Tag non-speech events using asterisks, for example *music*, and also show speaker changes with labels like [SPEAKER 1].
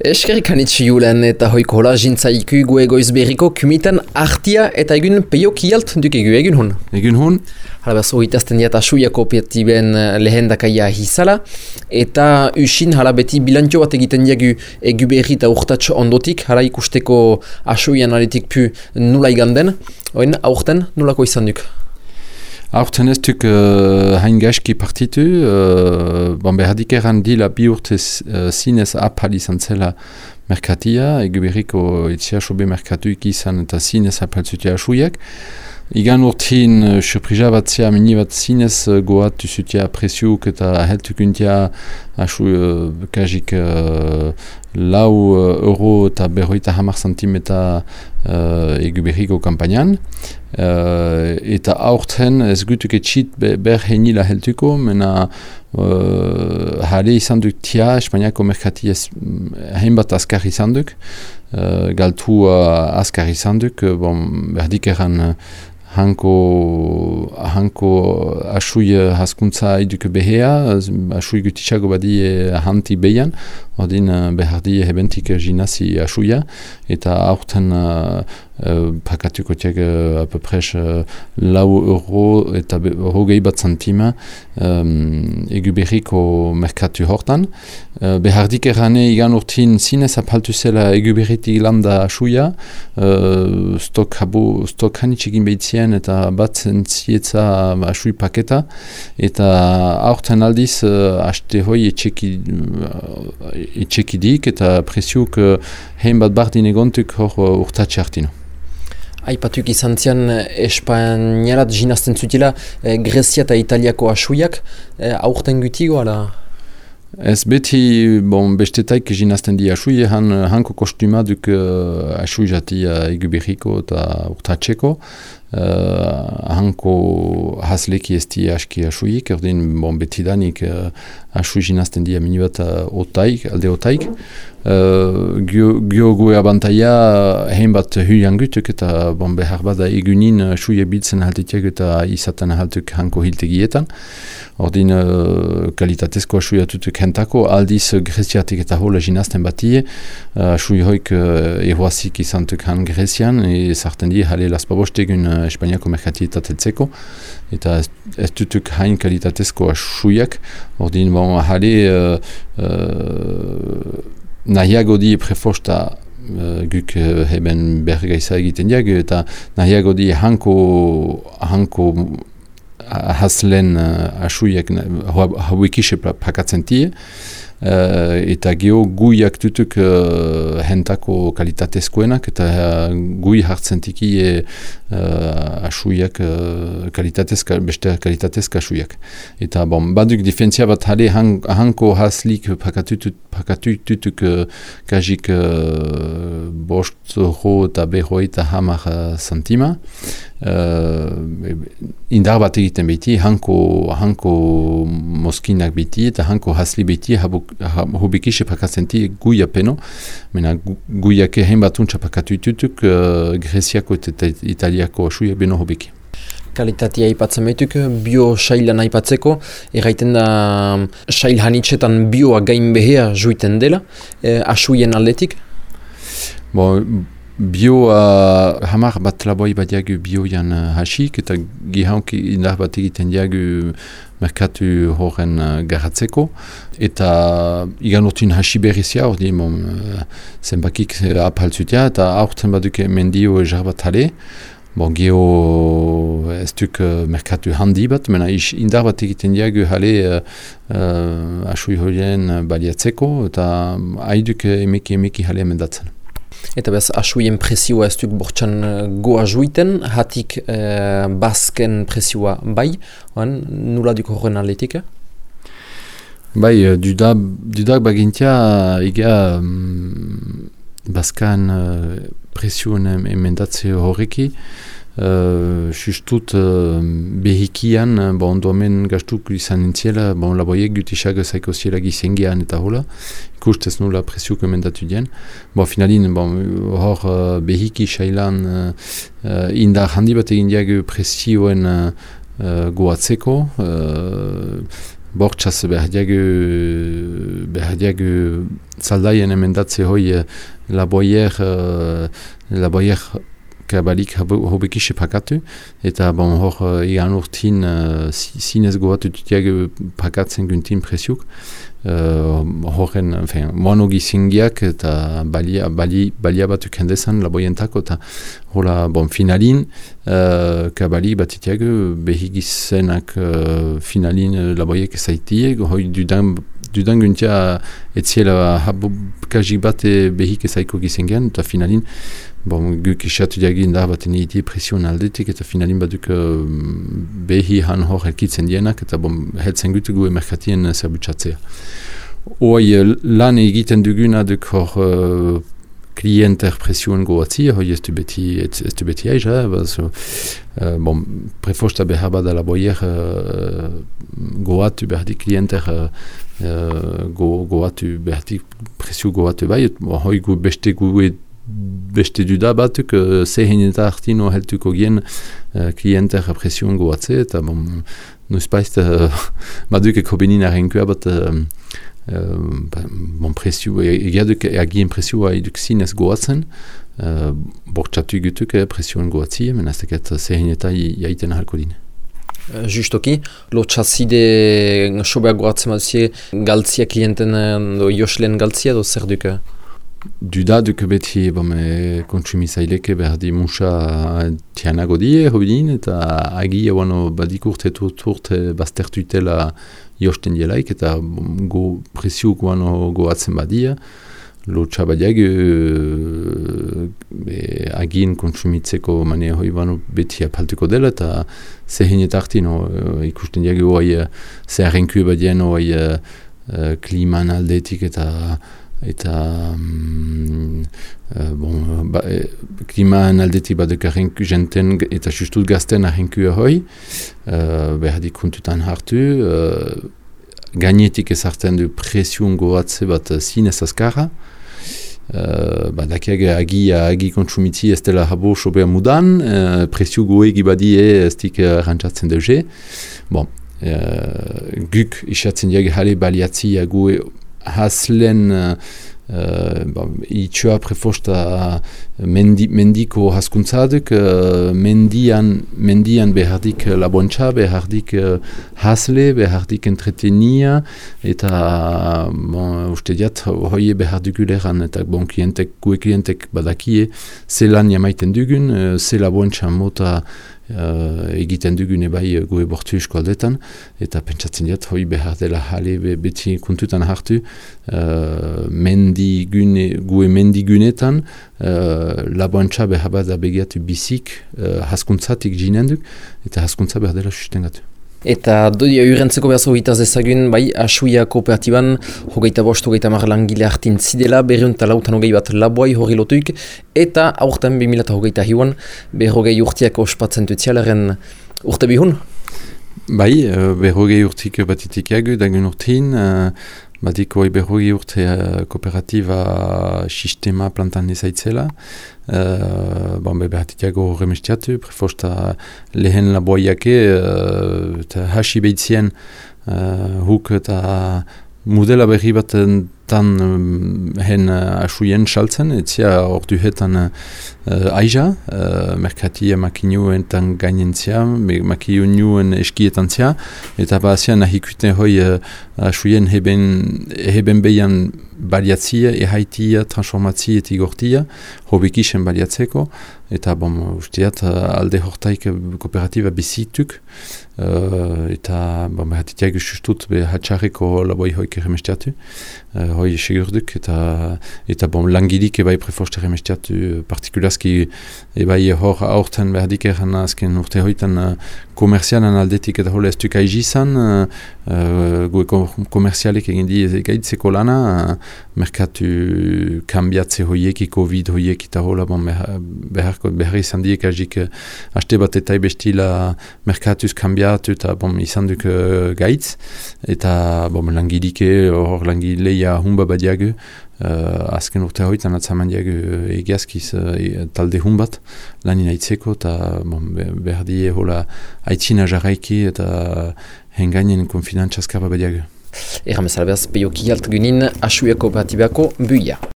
[SPEAKER 1] Eskerik hanitz julen eta hoiko hola jintzaiku gu egoiz berriko kumitan artia eta egun peio kialt duk egu egun hon.
[SPEAKER 2] Egun hon.
[SPEAKER 1] Hala behaz hori diat asuia kooperatiben eh, lehen dakaia hizala eta usin hala beti bilantio bat egiten diagu egu berri eta urtatx ondotik hala ikusteko asuia analitik pu nula iganden. Oin, aurten nulako izan duk?
[SPEAKER 2] Aurten ez duk uh, hain gaizki partitu, uh, bon behadik eran dila bi urte uh, zinez apal izan zela merkatia, egu berriko etziasobe merkatuik izan eta zinez apal zutia asuiak. Igan urtin, uh, surprija bat zea, mini bat zinez uh, goat zutia presiuk eta heltukuntia asu uh, kajik uh, lau uh, euro eta berroita hamar santimeta uh, egu berriko kampainan. Uh, eta aurten ez gutuk etxit be, ber henila heltuko, mena uh, jale izan duk tia, Espainiako merkati ez hainbat askar izan duk, uh, galtu uh, askar izan duk, bon, berdik eran hanko hanko asui haskuntza iduk behea, asui gutitxago badi hanti behian, ordin behardi hebentik jinazi asuia, eta aurten uh, uh, pakatuko tiag uh, apapres uh, lau euro eta hogei bat zantima um, egu berriko merkatu hortan. Uh, behardik errane igan urtin zinez apaltu zela egu berritik landa asuia, uh, stok, habu, stok hanitxegin behitzien eta bat zentzietza asui paketa, eta aurten aldiz uh, haste hoi etxeki, uh, etxekidik eta presiuk uh, hein bat bardin egontuk hor uh, urtatxe hartino.
[SPEAKER 1] Aipatuk izan zian Espainiarat jinazten zutila eh, Grezia eta Italiako asuiak eh, aurten gutigo ala?
[SPEAKER 2] Ez beti, bon, bestetaik jinazten di asui, han, hanko kostuma duk uh, asui jati uh, eta urtatxeko. Uh, hanko hasleki ez di aski asuik, erdin bon, betidanik uh, asui jinazten di aminibat uh, otaik, alde otaik. Uh, gio gue abantaia hein bat huian gutuk eta bon, behar bada egunin asui ebiltzen haltetiak eta izaten haltuk hanko hiltegietan. Ordin uh, kalitatezko asuia tutuk hentako, aldiz uh, greziatik eta hola jinazten batie, uh, asui hoik uh, ehoazik izantuk han grezian, e zarten di jale las babostegun uh, Espainiako merkatietat etzeko, eta ez, ez tutuk hain kalitatezko asuiak, ordin bon, jale uh, uh, nahiago di prefosta uh, guk heben bergaiza egiten diag, eta nahiago di hanko, hanko haslen uh, asuiek hauekixe pakatzen tie, uh, eta geho guiak tutuk uh, hentako kalitatezkoenak, eta uh, gui hartzen tiki e, uh, asuiak uh, kalitatezka, beste kalitatezka asuiak. Eta bon, baduk difentzia bat hale hanko haslik pakatututuk uh, kajik uh, bost eta beho eta hamar uh, santima, uh, indar bat egiten beti, hanko, hanko moskinak beti eta hanko hasli beti hobikise pakazenti guia peno, mena guiak egin bat untsa pakatu itutuk uh, Greziako eta Italiako asuia beno hobiki.
[SPEAKER 1] Kalitatea ipatzen behituk, bio sailan aipatzeko, erraiten da sail hanitzetan bioa gain behea juiten dela, eh, asuien aldetik?
[SPEAKER 2] Bon, bio uh, hamar bat laboi bat diagu bioian uh, hasik eta gihauk indar bat egiten diagu merkatu horren uh, garratzeko eta igan urtin hasi berrizia hor di bon, uh, zenbakik uh, apaltzutia eta aurten baduke mendio jar bat hale bon, geho ez duk uh, merkatu handi bat mena is, indar bat egiten diagu hale uh, uh, asui horien baliatzeko eta haiduk emeki emeki hale emendatzen
[SPEAKER 1] Eta bez, asuien presioa ez duk bortxan uh, goa juiten, hatik uh, basken presioa bai, oan, nula duk horren atletika?
[SPEAKER 2] Bai, uh, dudak, dudak bagintia ega um, baskan uh, presioen emendatze horreki, Uh, justut uh, behikian, bon, doamen gastuk izan entziela, bon, laboiek gutisak zaiko ziela gizengean eta hola, ikustez nula presiuk emendatu dien. Bo, finalin, bon, hor uh, behiki sailan uh, uh, indar handi bat egin diag presioen uh, uh, goatzeko, uh, bortxaz behar diagu, zaldaien emendatze hoi uh, laboier, uh, laboier kabalik hobeki pakatu, eta bon hor uh, igan urtin uh, zinez goatu dutiagu pakatzen guntin presiuk, uh, horren, enfin, moano gizingiak eta balia, bali, balia batu kendezan laboientako, eta hola, bon, finalin, uh, kabalik batitiagu behi gizenak uh, finalin laboiek ezaitiek, hoi dudan dudan guntia etziela habo kajik bat behik ezaiko gizengean, eta finalin bon, guk isatu diagin da bat niti presion aldetik eta finalin baduk uh, behi han hor helkitzen dienak eta bon, heltzen gutu gu emerkatien uh, zerbutsatzea. Hoi uh, lan egiten duguna duk hor uh, klienter presioen goatzi, hoi ez du beti, ez du beti aiza, so, uh, bon, prefosta behar bada la boier uh, goatu behar di klienter uh, go, goatu behar di presio goatu bai, hoi gu beste gu beste duda batuk uh, zehen eta hartino heltuko gien uh, klienter presion goatze eta bon, nuz paizt uh, baduk *laughs* eko benin arrenkua bat uh, bon presio egiaduk agien presio haiduk zinez goatzen uh, bortxatu gutuk presion goatzi men azteket zehen eta jaiten ahalko dine
[SPEAKER 1] Justoki, lotxazide sobeak goatzen maduzie galtzia klienten do joslen galtzia do zer duk?
[SPEAKER 2] Duda duk beti bome kontsumizaileke behar di musa tianago die hobidin eta agi ebano badik urte turte baztertuitela josten dielaik eta go presiuk guano goatzen badia. Lo txabadiag e, agin kontsumitzeko mane hoi bano beti apaltuko dela eta zehin eta arti no, ikusten diag hoi zeharrenku badien hoi kliman aldetik eta eta uh, bon, ba, e, klimaan aldetik badek jenten eta justut gazten ahenku hoi uh, behar dikuntutan hartu uh, gainetik ezartzen du presion goatze bat zinez azkarra Uh, ba, dakiag agi, agi kontsumitzi ez dela habo sobea mudan, uh, presio goegi badie ez dik uh, rantzatzen duze. Bon, uh, guk isatzen diag jale baliatzi goe haslen uh, ba, itxoa prefosta mendi, mendiko haskuntzaduk, uh, mendian, mendian behardik labontxa, behardik uh, hasle, behardik entretenia, eta bon, uste diat, hoi beharduk uleran, eta bon, klientek, gue klientek badakie, zelan jamaiten dugun, uh, ze labontxa mota uh, egiten dugune bai uh, goe bortu eskoldetan, eta pentsatzen diat, hoi behar dela jale be, beti kontutan hartu, uh, mendi gune, goe mendi gunetan, uh, laboantxa behar bat begiatu bizik, uh, haskuntzatik jinenduk, eta haskuntza behar dela sustengatu.
[SPEAKER 1] Eta dodia urentzeko behar zogitaz ezagun, bai, asuia kooperatiban, hogeita bost, hogeita mar langile hartin zidela, berriun eta lautan hogei bat laboai hori lotuik, eta aurten 2000 hogeita hiuan, berrogei urtiak ospatzen dutzialaren urte bihun?
[SPEAKER 2] Bai, uh, berrogei urtik batitik egu, dagun urtin, uh, Badiko berrogi urte uh, kooperatiba sistema plantan nezaitzela. Uh, bon, be behatitiago remestiatu, prefosta lehen laboiake, uh, eta hasi behitzien uh, huk eta modela berri bat tan um, hen uh, asuien saltzen, etzia ordu hetan uh, aiza, uh, merkatia makinuen tan gainentzia, makinuen eskietan zia, eta bazian nahikuten hoi uh, asuien heben, heben behian baliatzia, ehaitia, transformatzia eta igortia, hobikisen baliatzeko, eta bon, usteat alde hortaik kooperatiba bizituk, uh, eta bon, behatitiak usustut be laboi hoik erremestiatu, uh, hoi segurduk, eta, eta bon, langidik ebai prefoste erremestiatu partikulazki ebai hor aurten behadik erran azken urte hoitan uh, komerzialan aldetik eta hola ez duk uh, goe komerzialek egin di gaitzeko lana, uh, merkatu kambiatze hoiek, covid hoiek eta hola bon, beharko behar izan diek agik haste bat eta bestila merkatuz kambiatu eta bon, izan duk uh, gaitz eta bon, langilike hor langileia humba badiagu uh, azken urte hoitan atzaman diagu egiazkiz uh, talde hun bat lanin aitzeko eta bon, behar die hola aitzina jarraiki eta hengainen konfinantzaskaba badiagu.
[SPEAKER 1] Erramezalbeaz, peioki alt gynin, asueko batibako buia.